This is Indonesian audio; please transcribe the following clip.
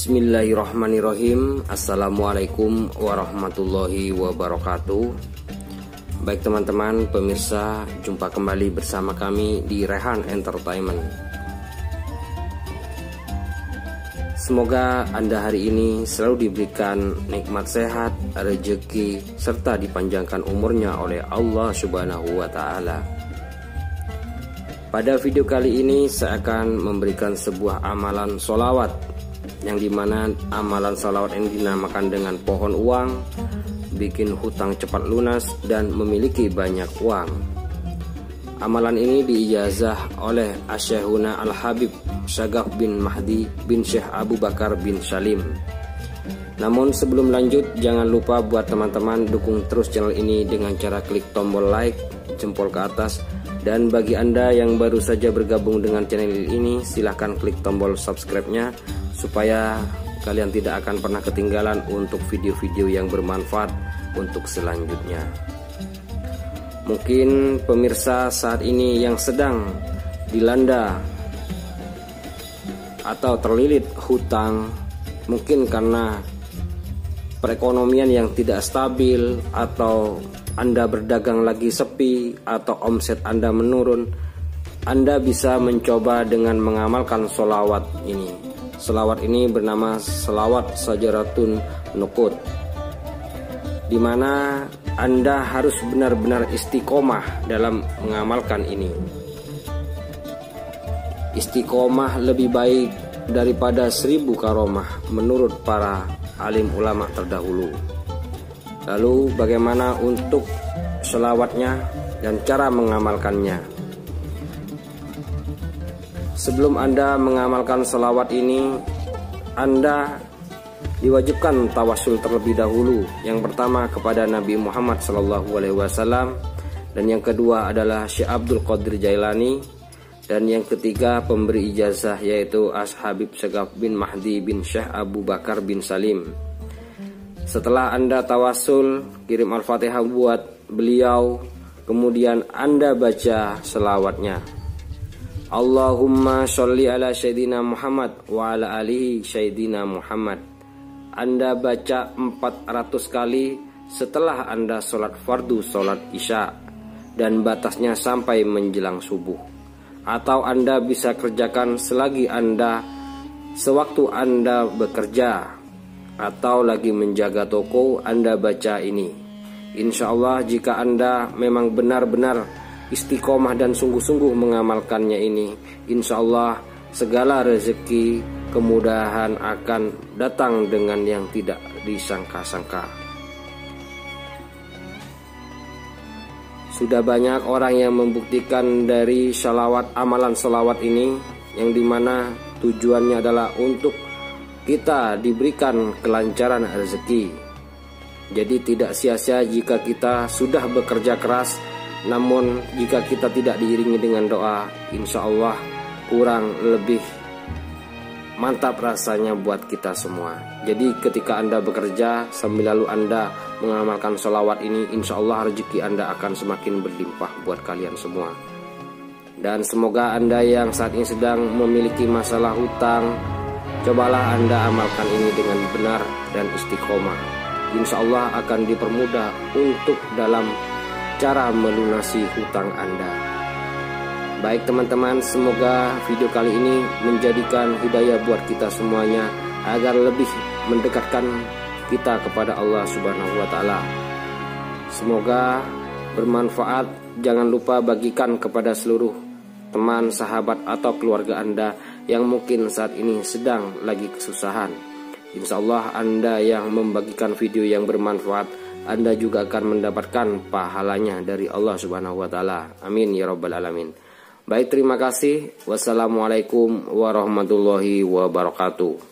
Bismillahirrahmanirrahim. Assalamualaikum warahmatullahi wabarakatuh. Baik teman-teman pemirsa Jumpa kembali bersama kami di Rehan Entertainment. Semoga Anda hari ini selalu diberikan nikmat sehat, rezeki, serta dipanjangkan umurnya oleh Allah Subhanahu wa Ta'ala. Pada video kali ini, saya akan memberikan sebuah amalan solawat, yang di mana amalan solawat ini dinamakan dengan pohon uang, bikin hutang cepat lunas, dan memiliki banyak uang. Amalan ini diijazah oleh Asyahuna Al-Habib Syagaf bin Mahdi bin Syekh Abu Bakar bin Salim. Namun sebelum lanjut jangan lupa buat teman-teman dukung terus channel ini dengan cara klik tombol like, jempol ke atas dan bagi Anda yang baru saja bergabung dengan channel ini silahkan klik tombol subscribe-nya supaya kalian tidak akan pernah ketinggalan untuk video-video yang bermanfaat untuk selanjutnya. Mungkin pemirsa saat ini yang sedang dilanda atau terlilit hutang mungkin karena perekonomian yang tidak stabil atau Anda berdagang lagi sepi atau omset Anda menurun Anda bisa mencoba dengan mengamalkan solawat ini Solawat ini bernama Selawat Sajaratun Nukut Di mana Anda harus benar-benar istiqomah dalam mengamalkan ini Istiqomah lebih baik daripada seribu karomah menurut para alim ulama terdahulu. Lalu bagaimana untuk selawatnya dan cara mengamalkannya? Sebelum Anda mengamalkan selawat ini, Anda diwajibkan tawasul terlebih dahulu. Yang pertama kepada Nabi Muhammad SAW dan yang kedua adalah Syekh Abdul Qadir Jailani dan yang ketiga pemberi ijazah yaitu As Habib Segaf bin Mahdi bin Syekh Abu Bakar bin Salim. Setelah Anda tawasul, kirim Al-Fatihah buat beliau, kemudian Anda baca selawatnya. Allahumma sholli ala Sayyidina Muhammad wa ala alihi Sayyidina Muhammad. Anda baca 400 kali setelah Anda sholat fardu sholat isya dan batasnya sampai menjelang subuh atau Anda bisa kerjakan selagi Anda sewaktu Anda bekerja atau lagi menjaga toko Anda baca ini. Insya Allah jika Anda memang benar-benar istiqomah dan sungguh-sungguh mengamalkannya ini, insya Allah segala rezeki kemudahan akan datang dengan yang tidak disangka-sangka. Sudah banyak orang yang membuktikan dari salawat amalan salawat ini yang di mana tujuannya adalah untuk kita diberikan kelancaran rezeki. Jadi tidak sia-sia jika kita sudah bekerja keras namun jika kita tidak diiringi dengan doa insya Allah kurang lebih mantap rasanya buat kita semua. Jadi ketika Anda bekerja sambil lalu Anda mengamalkan sholawat ini, insya Allah rezeki Anda akan semakin berlimpah buat kalian semua. Dan semoga Anda yang saat ini sedang memiliki masalah hutang, cobalah Anda amalkan ini dengan benar dan istiqomah. Insya Allah akan dipermudah untuk dalam cara melunasi hutang Anda. Baik teman-teman, semoga video kali ini menjadikan hidayah buat kita semuanya agar lebih mendekatkan kita kepada Allah Subhanahu wa taala. Semoga bermanfaat. Jangan lupa bagikan kepada seluruh teman, sahabat atau keluarga Anda yang mungkin saat ini sedang lagi kesusahan. Insya Allah Anda yang membagikan video yang bermanfaat Anda juga akan mendapatkan pahalanya dari Allah Subhanahu wa taala. Amin ya rabbal alamin. Baik terima kasih. Wassalamualaikum warahmatullahi wabarakatuh.